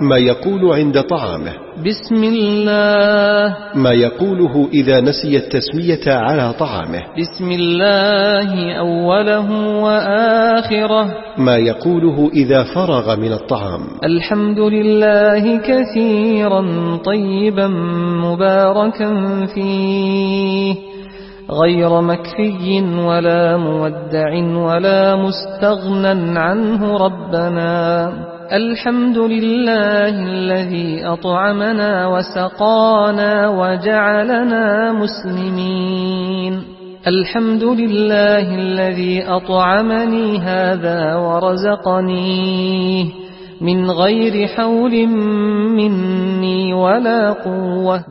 ما يقول عند طعامه. بسم الله. ما يقوله إذا نسي التسمية على طعامه. بسم الله أوله وآخره. ما يقوله إذا فرغ من الطعام. الحمد لله كثيرا طيبا مباركا فيه. غير مكفي ولا مودع ولا مستغنى عنه ربنا. الحمد لله الذي أطعمنا وسقانا وجعلنا مسلمين. الحمد لله الذي أطعمني هذا ورزقنيه من غير حول مني ولا قوة.